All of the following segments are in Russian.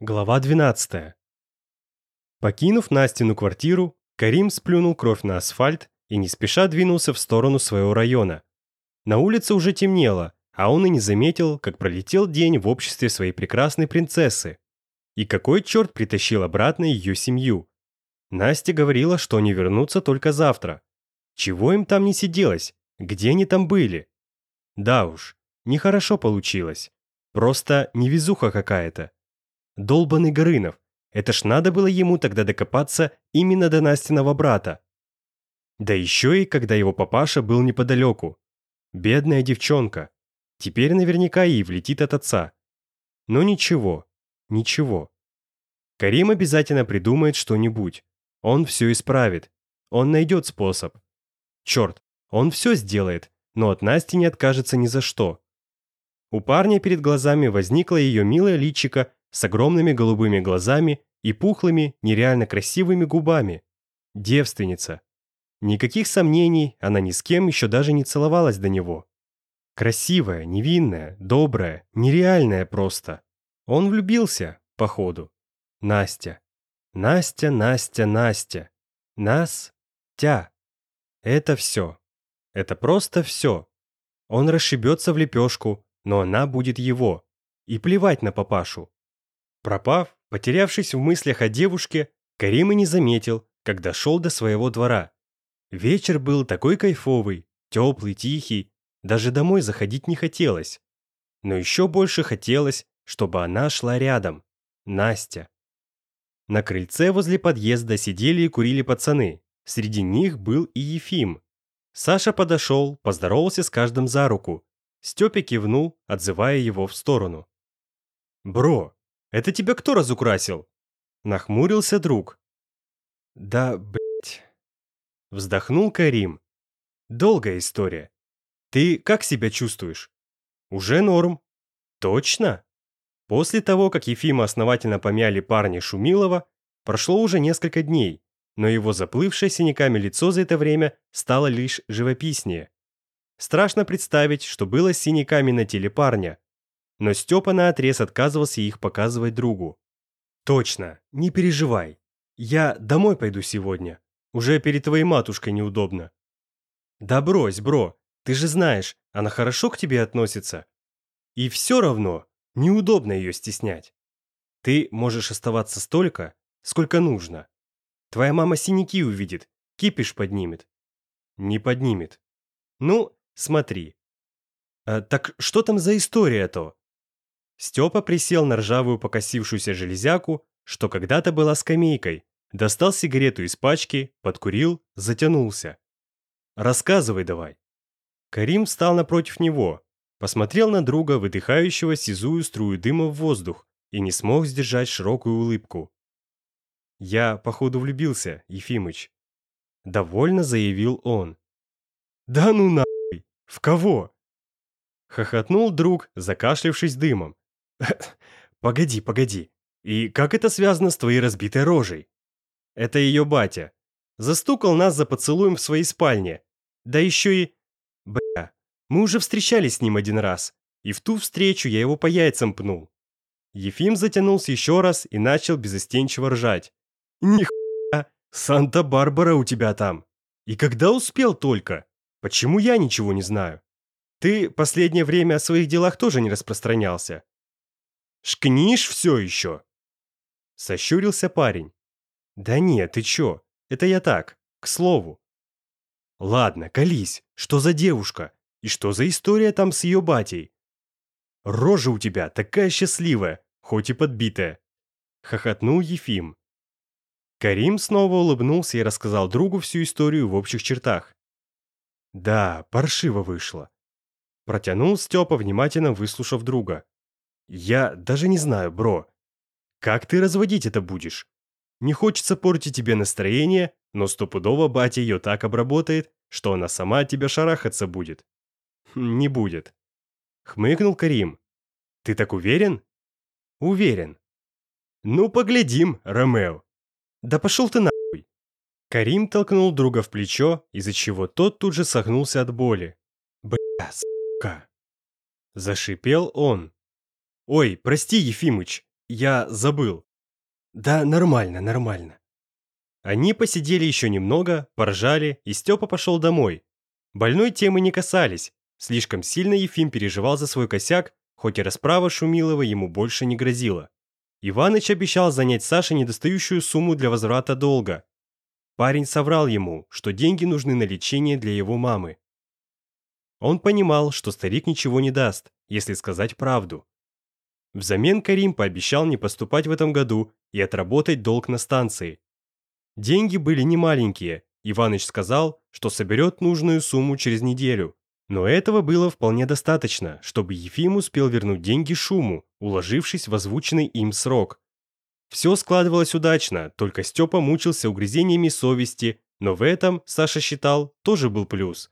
Глава 12. Покинув Настину квартиру, Карим сплюнул кровь на асфальт и не спеша двинулся в сторону своего района. На улице уже темнело, а он и не заметил, как пролетел день в обществе своей прекрасной принцессы. И какой черт притащил обратно ее семью? Настя говорила, что они вернутся только завтра. Чего им там не сиделось? Где они там были? Да уж, нехорошо получилось. Просто невезуха какая-то долбанный Горынов. Это ж надо было ему тогда докопаться именно до Настиного брата. Да еще и когда его папаша был неподалеку. Бедная девчонка. Теперь наверняка ей влетит от отца. Но ничего, ничего. Карим обязательно придумает что-нибудь. Он все исправит. Он найдет способ. Черт, он все сделает, но от Насти не откажется ни за что. У парня перед глазами возникло ее милое личико с огромными голубыми глазами и пухлыми, нереально красивыми губами. Девственница. Никаких сомнений, она ни с кем еще даже не целовалась до него. Красивая, невинная, добрая, нереальная просто. Он влюбился, походу. Настя. Настя, Настя, Настя. Нас. Тя. Это все. Это просто все. Он расшибется в лепешку, но она будет его. И плевать на папашу. Пропав, потерявшись в мыслях о девушке, Карим и не заметил, как дошел до своего двора. Вечер был такой кайфовый, теплый, тихий, даже домой заходить не хотелось. Но еще больше хотелось, чтобы она шла рядом. Настя. На крыльце возле подъезда сидели и курили пацаны. Среди них был и Ефим. Саша подошел, поздоровался с каждым за руку. Степе кивнул, отзывая его в сторону. «Бро, это тебя кто разукрасил?» Нахмурился друг. «Да, блядь...» Вздохнул Карим. «Долгая история. Ты как себя чувствуешь?» «Уже норм». «Точно?» После того, как Ефима основательно помяли парни Шумилова, прошло уже несколько дней, но его заплывшее синяками лицо за это время стало лишь живописнее. Страшно представить, что было с синяками на теле парня – но Степа на отрез отказывался их показывать другу. «Точно, не переживай. Я домой пойду сегодня. Уже перед твоей матушкой неудобно». «Да брось, бро, ты же знаешь, она хорошо к тебе относится. И все равно неудобно ее стеснять. Ты можешь оставаться столько, сколько нужно. Твоя мама синяки увидит, кипиш поднимет». «Не поднимет». «Ну, смотри». А, «Так что там за история-то?» Степа присел на ржавую покосившуюся железяку, что когда-то была скамейкой, достал сигарету из пачки, подкурил, затянулся. «Рассказывай давай». Карим встал напротив него, посмотрел на друга, выдыхающего сизую струю дыма в воздух, и не смог сдержать широкую улыбку. «Я, походу, влюбился, Ефимыч», — довольно заявил он. «Да ну нахуй! В кого?» Хохотнул друг, закашлявшись дымом, Погоди, погоди. И как это связано с твоей разбитой рожей? Это ее батя. Застукал нас за поцелуем в своей спальне. Да еще и... Бля, мы уже встречались с ним один раз. И в ту встречу я его по яйцам пнул. Ефим затянулся еще раз и начал безостенчиво ржать. Нихуя, Санта-Барбара у тебя там. И когда успел только? Почему я ничего не знаю? Ты последнее время о своих делах тоже не распространялся. Шкнишь все еще!» Сощурился парень. «Да нет, ты че? Это я так, к слову». «Ладно, колись, что за девушка? И что за история там с ее батей?» «Рожа у тебя такая счастливая, хоть и подбитая!» Хохотнул Ефим. Карим снова улыбнулся и рассказал другу всю историю в общих чертах. «Да, паршиво вышло», — протянул Степа, внимательно выслушав друга. Я даже не знаю, бро. Как ты разводить это будешь? Не хочется портить тебе настроение, но стопудово батя ее так обработает, что она сама от тебя шарахаться будет. Хм, не будет. Хмыкнул Карим. Ты так уверен? Уверен. Ну, поглядим, Ромео. Да пошел ты нахуй. Карим толкнул друга в плечо, из-за чего тот тут же согнулся от боли. Бля, сука. Зашипел он. «Ой, прости, Ефимыч, я забыл». «Да, нормально, нормально». Они посидели еще немного, поржали, и Степа пошел домой. Больной темы не касались. Слишком сильно Ефим переживал за свой косяк, хоть и расправа Шумилова ему больше не грозила. Иваныч обещал занять Саше недостающую сумму для возврата долга. Парень соврал ему, что деньги нужны на лечение для его мамы. Он понимал, что старик ничего не даст, если сказать правду. Взамен Карим пообещал не поступать в этом году и отработать долг на станции. Деньги были немаленькие. Иваныч сказал, что соберет нужную сумму через неделю. Но этого было вполне достаточно, чтобы Ефим успел вернуть деньги Шуму, уложившись в озвученный им срок. Все складывалось удачно, только Степа мучился угрызениями совести, но в этом, Саша считал, тоже был плюс.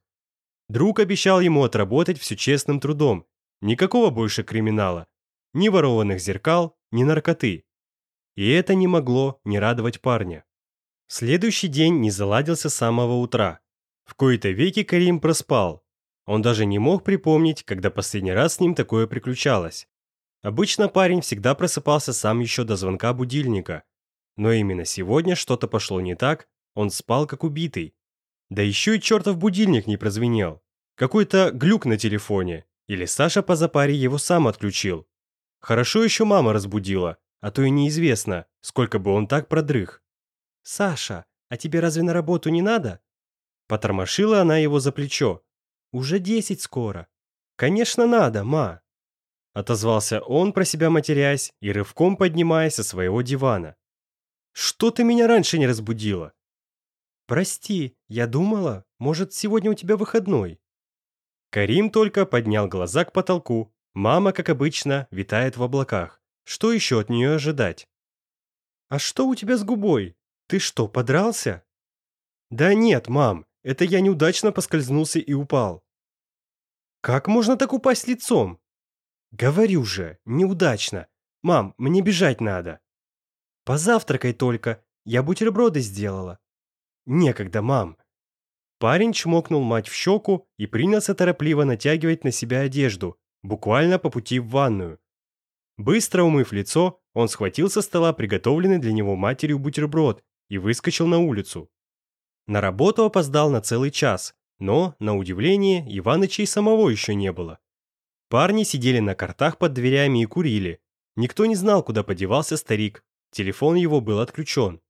Друг обещал ему отработать все честным трудом. Никакого больше криминала, ни ворованных зеркал, ни наркоты. И это не могло не радовать парня. Следующий день не заладился с самого утра. В кои-то веки Карим проспал. Он даже не мог припомнить, когда последний раз с ним такое приключалось. Обычно парень всегда просыпался сам еще до звонка будильника. Но именно сегодня что-то пошло не так, он спал как убитый. Да еще и чертов будильник не прозвенел. Какой-то глюк на телефоне. Или Саша по запаре его сам отключил. Хорошо еще мама разбудила, а то и неизвестно, сколько бы он так продрых. «Саша, а тебе разве на работу не надо?» Потормошила она его за плечо. «Уже десять скоро». «Конечно надо, ма!» Отозвался он, про себя матерясь и рывком поднимаясь со своего дивана. «Что ты меня раньше не разбудила?» «Прости, я думала, может, сегодня у тебя выходной?» Карим только поднял глаза к потолку, Мама, как обычно, витает в облаках. Что еще от нее ожидать? «А что у тебя с губой? Ты что, подрался?» «Да нет, мам, это я неудачно поскользнулся и упал». «Как можно так упасть лицом?» «Говорю же, неудачно. Мам, мне бежать надо». «Позавтракай только, я бутерброды сделала». «Некогда, мам». Парень чмокнул мать в щеку и принялся торопливо натягивать на себя одежду, буквально по пути в ванную. Быстро умыв лицо, он схватил со стола приготовленный для него матерью бутерброд и выскочил на улицу. На работу опоздал на целый час, но, на удивление, Иваныча и самого еще не было. Парни сидели на картах под дверями и курили. Никто не знал, куда подевался старик. Телефон его был отключен.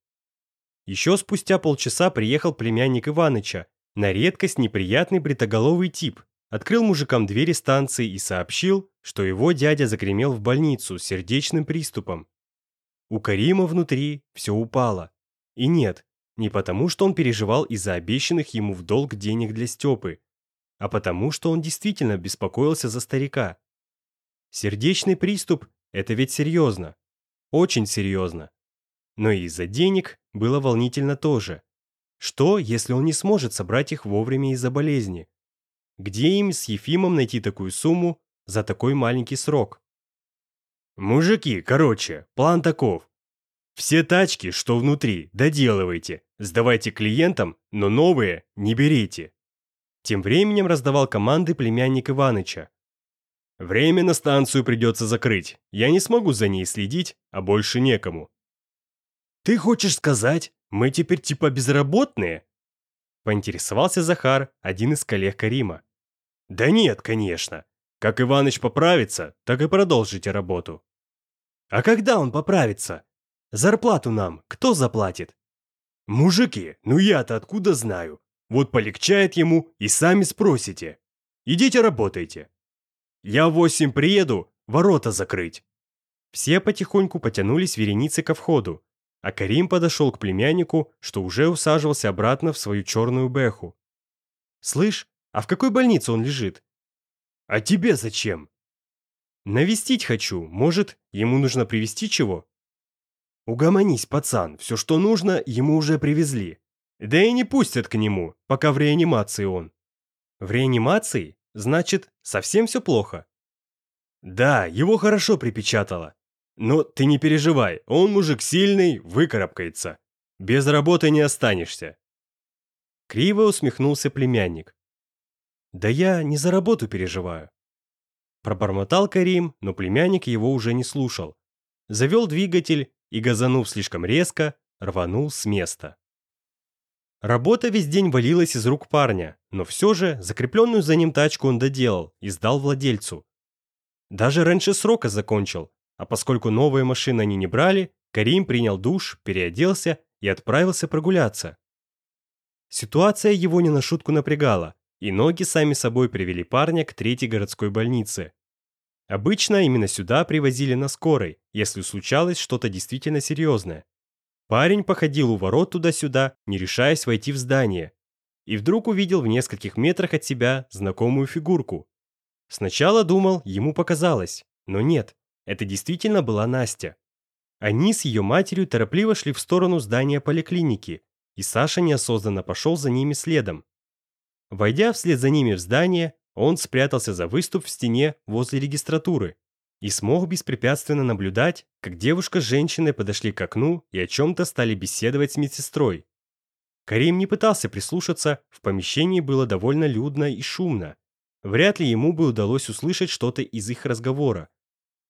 Еще спустя полчаса приехал племянник Иваныча, на редкость неприятный бритоголовый тип, открыл мужикам двери станции и сообщил, что его дядя загремел в больницу с сердечным приступом. У Карима внутри все упало. И нет, не потому, что он переживал из-за обещанных ему в долг денег для Степы, а потому, что он действительно беспокоился за старика. Сердечный приступ – это ведь серьезно. Очень серьезно. Но и из-за денег было волнительно тоже. Что, если он не сможет собрать их вовремя из-за болезни? где им с Ефимом найти такую сумму за такой маленький срок. «Мужики, короче, план таков. Все тачки, что внутри, доделывайте, сдавайте клиентам, но новые не берите». Тем временем раздавал команды племянник Иваныча. «Время на станцию придется закрыть. Я не смогу за ней следить, а больше некому». «Ты хочешь сказать, мы теперь типа безработные?» Поинтересовался Захар, один из коллег Карима. Да нет, конечно. Как Иваныч поправится, так и продолжите работу. А когда он поправится? Зарплату нам кто заплатит? Мужики, ну я-то откуда знаю? Вот полегчает ему и сами спросите. Идите работайте. Я в восемь приеду ворота закрыть. Все потихоньку потянулись вереницы ко входу, а Карим подошел к племяннику, что уже усаживался обратно в свою черную бэху. «Слышь, а в какой больнице он лежит? А тебе зачем? Навестить хочу. Может, ему нужно привезти чего? Угомонись, пацан. Все, что нужно, ему уже привезли. Да и не пустят к нему, пока в реанимации он. В реанимации? Значит, совсем все плохо. Да, его хорошо припечатало. Но ты не переживай, он мужик сильный, выкарабкается. Без работы не останешься. Криво усмехнулся племянник. Да я не за работу переживаю. Пробормотал Карим, но племянник его уже не слушал. Завел двигатель и, газанув слишком резко, рванул с места. Работа весь день валилась из рук парня, но все же закрепленную за ним тачку он доделал и сдал владельцу. Даже раньше срока закончил, а поскольку новые машины они не брали, Карим принял душ, переоделся и отправился прогуляться. Ситуация его не на шутку напрягала и ноги сами собой привели парня к третьей городской больнице. Обычно именно сюда привозили на скорой, если случалось что-то действительно серьезное. Парень походил у ворот туда-сюда, не решаясь войти в здание, и вдруг увидел в нескольких метрах от себя знакомую фигурку. Сначала думал, ему показалось, но нет, это действительно была Настя. Они с ее матерью торопливо шли в сторону здания поликлиники, и Саша неосознанно пошел за ними следом, Войдя вслед за ними в здание, он спрятался за выступ в стене возле регистратуры и смог беспрепятственно наблюдать, как девушка с женщиной подошли к окну и о чем-то стали беседовать с медсестрой. Карим не пытался прислушаться, в помещении было довольно людно и шумно. Вряд ли ему бы удалось услышать что-то из их разговора.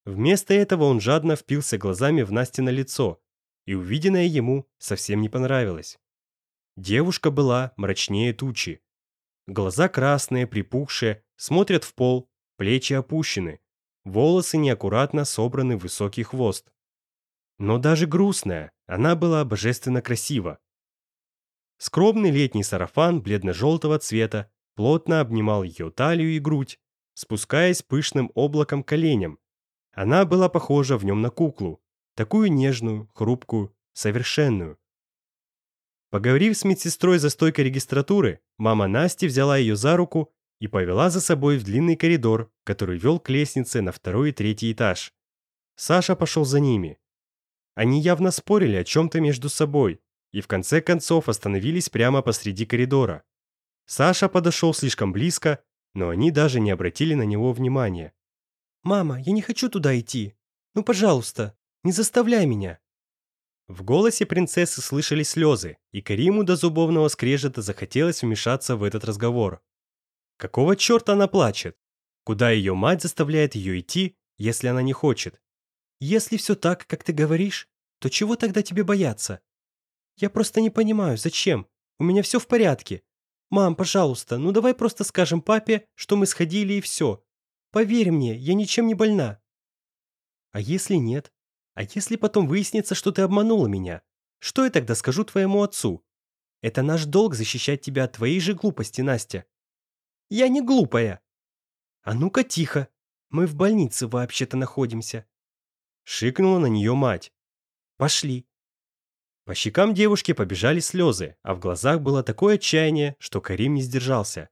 Вместо этого он жадно впился глазами в Насте на лицо, и увиденное ему совсем не понравилось. Девушка была мрачнее тучи, Глаза красные, припухшие, смотрят в пол, плечи опущены, волосы неаккуратно собраны в высокий хвост. Но даже грустная, она была божественно красива. Скромный летний сарафан бледно-желтого цвета плотно обнимал ее талию и грудь, спускаясь пышным облаком коленям. Она была похожа в нем на куклу, такую нежную, хрупкую, совершенную. Поговорив с медсестрой за стойкой регистратуры, мама Насти взяла ее за руку и повела за собой в длинный коридор, который вел к лестнице на второй и третий этаж. Саша пошел за ними. Они явно спорили о чем-то между собой и в конце концов остановились прямо посреди коридора. Саша подошел слишком близко, но они даже не обратили на него внимания. «Мама, я не хочу туда идти. Ну, пожалуйста, не заставляй меня!» В голосе принцессы слышали слезы, и Кариму до зубовного скрежета захотелось вмешаться в этот разговор. Какого черта она плачет? Куда ее мать заставляет ее идти, если она не хочет? Если все так, как ты говоришь, то чего тогда тебе бояться? Я просто не понимаю, зачем? У меня все в порядке. Мам, пожалуйста, ну давай просто скажем папе, что мы сходили и все. Поверь мне, я ничем не больна. А если нет? А если потом выяснится, что ты обманула меня? Что я тогда скажу твоему отцу? Это наш долг защищать тебя от твоей же глупости, Настя. Я не глупая. А ну-ка тихо. Мы в больнице вообще-то находимся. Шикнула на нее мать. Пошли. По щекам девушки побежали слезы, а в глазах было такое отчаяние, что Карим не сдержался.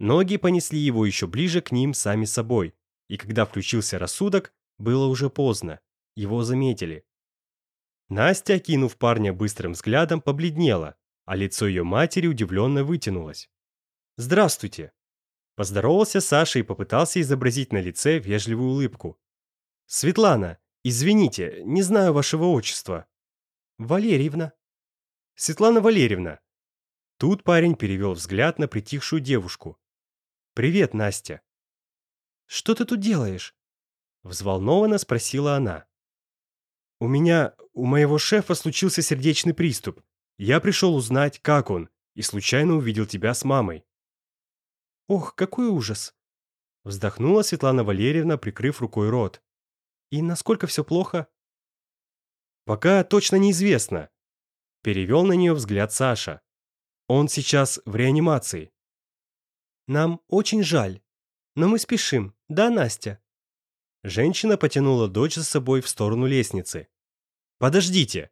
Ноги понесли его еще ближе к ним сами собой, и когда включился рассудок, было уже поздно его заметили. Настя, кинув парня быстрым взглядом, побледнела, а лицо ее матери удивленно вытянулось. «Здравствуйте!» Поздоровался Саша и попытался изобразить на лице вежливую улыбку. «Светлана, извините, не знаю вашего отчества». «Валерьевна». «Светлана Валерьевна». Тут парень перевел взгляд на притихшую девушку. «Привет, Настя». «Что ты тут делаешь?» Взволнованно спросила она. У меня, у моего шефа случился сердечный приступ. Я пришел узнать, как он, и случайно увидел тебя с мамой». «Ох, какой ужас!» Вздохнула Светлана Валерьевна, прикрыв рукой рот. «И насколько все плохо?» «Пока точно неизвестно», — перевел на нее взгляд Саша. «Он сейчас в реанимации». «Нам очень жаль, но мы спешим, да, Настя?» Женщина потянула дочь за собой в сторону лестницы. «Подождите!»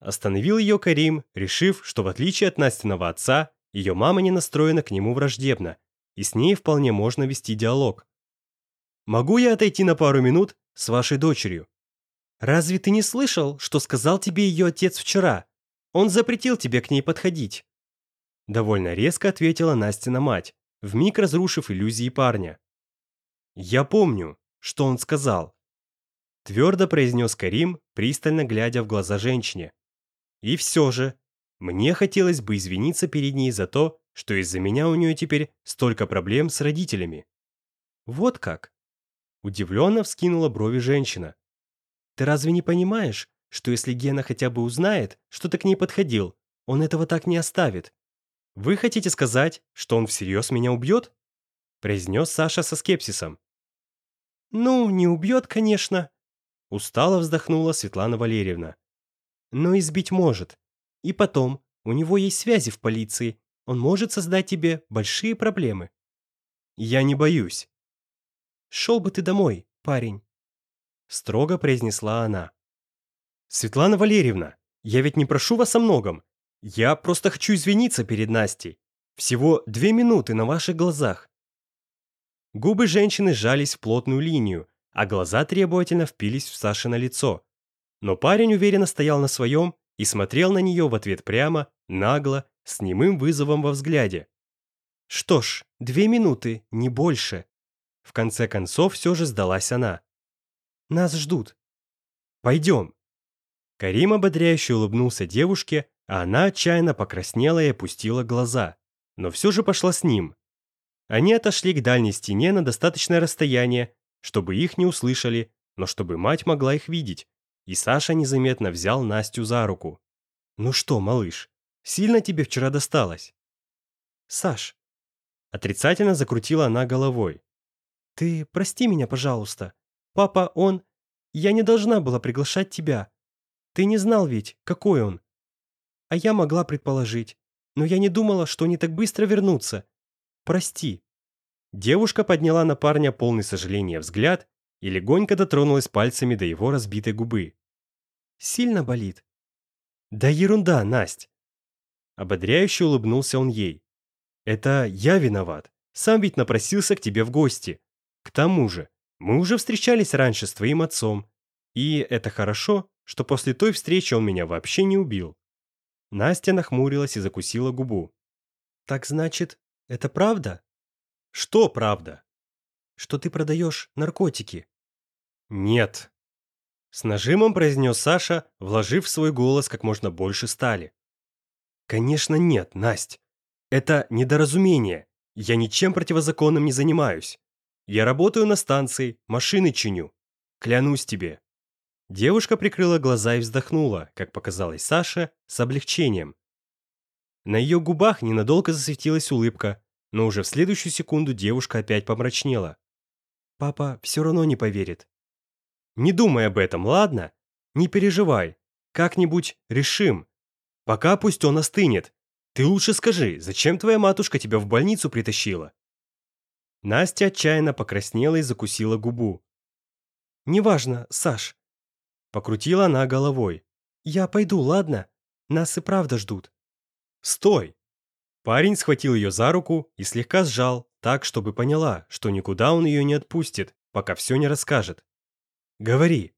Остановил ее Карим, решив, что в отличие от Настиного отца, ее мама не настроена к нему враждебно, и с ней вполне можно вести диалог. «Могу я отойти на пару минут с вашей дочерью?» «Разве ты не слышал, что сказал тебе ее отец вчера? Он запретил тебе к ней подходить». Довольно резко ответила Настина мать, вмиг разрушив иллюзии парня. «Я помню», что он сказал. Твердо произнес Карим, пристально глядя в глаза женщине. И все же, мне хотелось бы извиниться перед ней за то, что из-за меня у нее теперь столько проблем с родителями. Вот как. Удивленно вскинула брови женщина. Ты разве не понимаешь, что если Гена хотя бы узнает, что ты к ней подходил, он этого так не оставит? Вы хотите сказать, что он всерьез меня убьет? произнес Саша со скепсисом. «Ну, не убьет, конечно!» Устало вздохнула Светлана Валерьевна. «Но избить может. И потом, у него есть связи в полиции. Он может создать тебе большие проблемы». «Я не боюсь». «Шел бы ты домой, парень», — строго произнесла она. «Светлана Валерьевна, я ведь не прошу вас о многом. Я просто хочу извиниться перед Настей. Всего две минуты на ваших глазах. Губы женщины сжались в плотную линию, а глаза требовательно впились в Саше на лицо. Но парень уверенно стоял на своем и смотрел на нее в ответ прямо, нагло, с немым вызовом во взгляде. Что ж, две минуты, не больше. В конце концов все же сдалась она. Нас ждут. Пойдем. Карим ободряюще улыбнулся девушке, а она отчаянно покраснела и опустила глаза, но все же пошла с ним, они отошли к дальней стене на достаточное расстояние, чтобы их не услышали, но чтобы мать могла их видеть. И Саша незаметно взял Настю за руку. «Ну что, малыш, сильно тебе вчера досталось?» «Саш...» Отрицательно закрутила она головой. «Ты прости меня, пожалуйста. Папа, он... Я не должна была приглашать тебя. Ты не знал ведь, какой он. А я могла предположить. Но я не думала, что они так быстро вернутся. Прости». Девушка подняла на парня полный сожаления взгляд и легонько дотронулась пальцами до его разбитой губы. «Сильно болит?» «Да ерунда, Насть!» Ободряюще улыбнулся он ей. «Это я виноват. Сам ведь напросился к тебе в гости. К тому же, мы уже встречались раньше с твоим отцом. И это хорошо, что после той встречи он меня вообще не убил». Настя нахмурилась и закусила губу. «Так значит, это правда? Что правда? Что ты продаешь наркотики? Нет. С нажимом произнес Саша, вложив свой голос как можно больше стали. Конечно нет, Насть. Это недоразумение. Я ничем противозаконным не занимаюсь. Я работаю на станции, машины чиню. Клянусь тебе. Девушка прикрыла глаза и вздохнула, как показалось Саше, с облегчением. На ее губах ненадолго засветилась улыбка, но уже в следующую секунду девушка опять помрачнела. «Папа все равно не поверит». «Не думай об этом, ладно? Не переживай. Как-нибудь решим. Пока пусть он остынет. Ты лучше скажи, зачем твоя матушка тебя в больницу притащила?» Настя отчаянно покраснела и закусила губу. «Неважно, Саш». Покрутила она головой. «Я пойду, ладно? Нас и правда ждут». «Стой! Парень схватил ее за руку и слегка сжал, так, чтобы поняла, что никуда он ее не отпустит, пока все не расскажет. «Говори».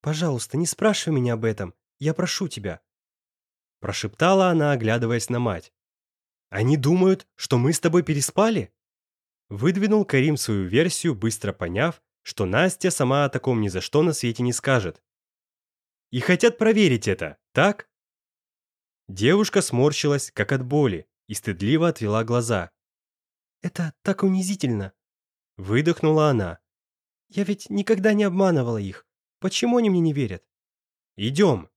«Пожалуйста, не спрашивай меня об этом. Я прошу тебя». Прошептала она, оглядываясь на мать. «Они думают, что мы с тобой переспали?» Выдвинул Карим свою версию, быстро поняв, что Настя сама о таком ни за что на свете не скажет. «И хотят проверить это, так?» Девушка сморщилась, как от боли, и стыдливо отвела глаза. «Это так унизительно!» Выдохнула она. «Я ведь никогда не обманывала их. Почему они мне не верят?» «Идем!»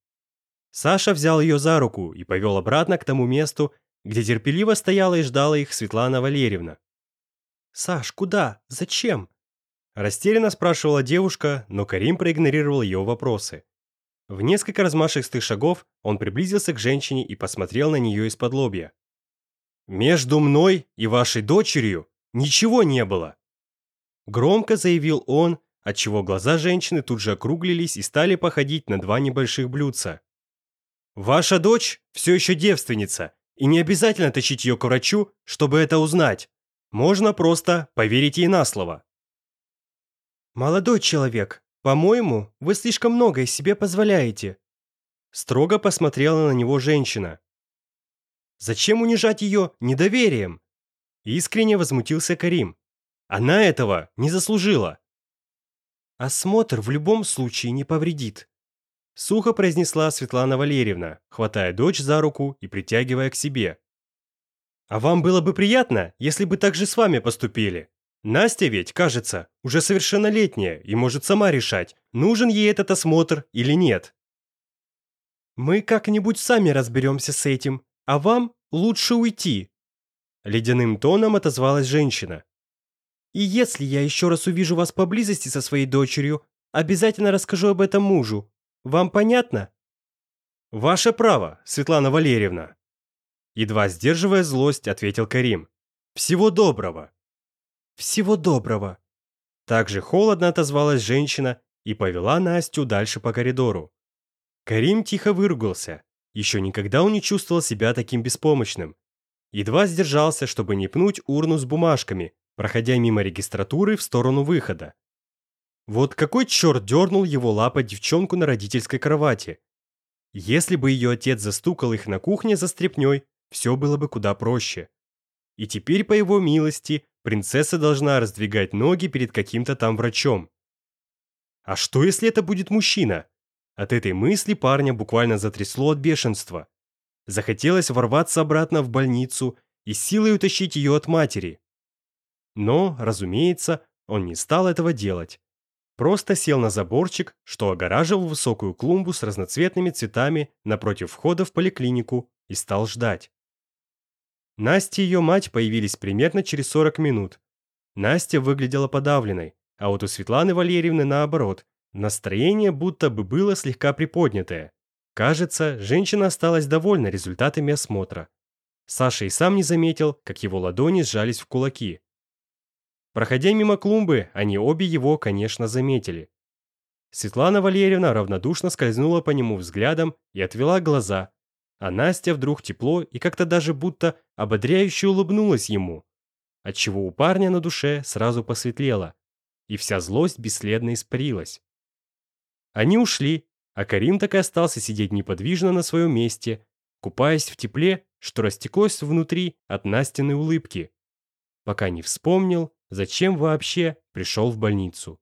Саша взял ее за руку и повел обратно к тому месту, где терпеливо стояла и ждала их Светлана Валерьевна. «Саш, куда? Зачем?» Растерянно спрашивала девушка, но Карим проигнорировал ее вопросы. В несколько размашистых шагов он приблизился к женщине и посмотрел на нее из-под лобья. Между мной и вашей дочерью ничего не было. Громко заявил он, отчего глаза женщины тут же округлились и стали походить на два небольших блюдца. «Ваша дочь все еще девственница, и не обязательно тащить ее к врачу, чтобы это узнать. Можно просто поверить ей на слово». «Молодой человек, по-моему, вы слишком многое себе позволяете». Строго посмотрела на него женщина, Зачем унижать ее недоверием?» Искренне возмутился Карим. «Она этого не заслужила!» «Осмотр в любом случае не повредит», — сухо произнесла Светлана Валерьевна, хватая дочь за руку и притягивая к себе. «А вам было бы приятно, если бы так же с вами поступили. Настя ведь, кажется, уже совершеннолетняя и может сама решать, нужен ей этот осмотр или нет». «Мы как-нибудь сами разберемся с этим», а вам лучше уйти!» Ледяным тоном отозвалась женщина. «И если я еще раз увижу вас поблизости со своей дочерью, обязательно расскажу об этом мужу. Вам понятно?» «Ваше право, Светлана Валерьевна!» Едва сдерживая злость, ответил Карим. «Всего доброго!» «Всего доброго!» Также холодно отозвалась женщина и повела Настю дальше по коридору. Карим тихо выругался. Еще никогда он не чувствовал себя таким беспомощным. Едва сдержался, чтобы не пнуть урну с бумажками, проходя мимо регистратуры в сторону выхода. Вот какой черт дернул его лапа девчонку на родительской кровати. Если бы ее отец застукал их на кухне за стряпней, все было бы куда проще. И теперь, по его милости, принцесса должна раздвигать ноги перед каким-то там врачом. А что, если это будет мужчина? От этой мысли парня буквально затрясло от бешенства. Захотелось ворваться обратно в больницу и силой утащить ее от матери. Но, разумеется, он не стал этого делать. Просто сел на заборчик, что огораживал высокую клумбу с разноцветными цветами напротив входа в поликлинику и стал ждать. Настя и ее мать появились примерно через 40 минут. Настя выглядела подавленной, а вот у Светланы Валерьевны наоборот, Настроение будто бы было слегка приподнятое. Кажется, женщина осталась довольна результатами осмотра. Саша и сам не заметил, как его ладони сжались в кулаки. Проходя мимо клумбы, они обе его, конечно, заметили. Светлана Валерьевна равнодушно скользнула по нему взглядом и отвела глаза, а Настя вдруг тепло и как-то даже будто ободряюще улыбнулась ему, отчего у парня на душе сразу посветлело, и вся злость бесследно испарилась. Они ушли, а Карим так и остался сидеть неподвижно на своем месте, купаясь в тепле, что растеклось внутри от Настиной улыбки, пока не вспомнил, зачем вообще пришел в больницу.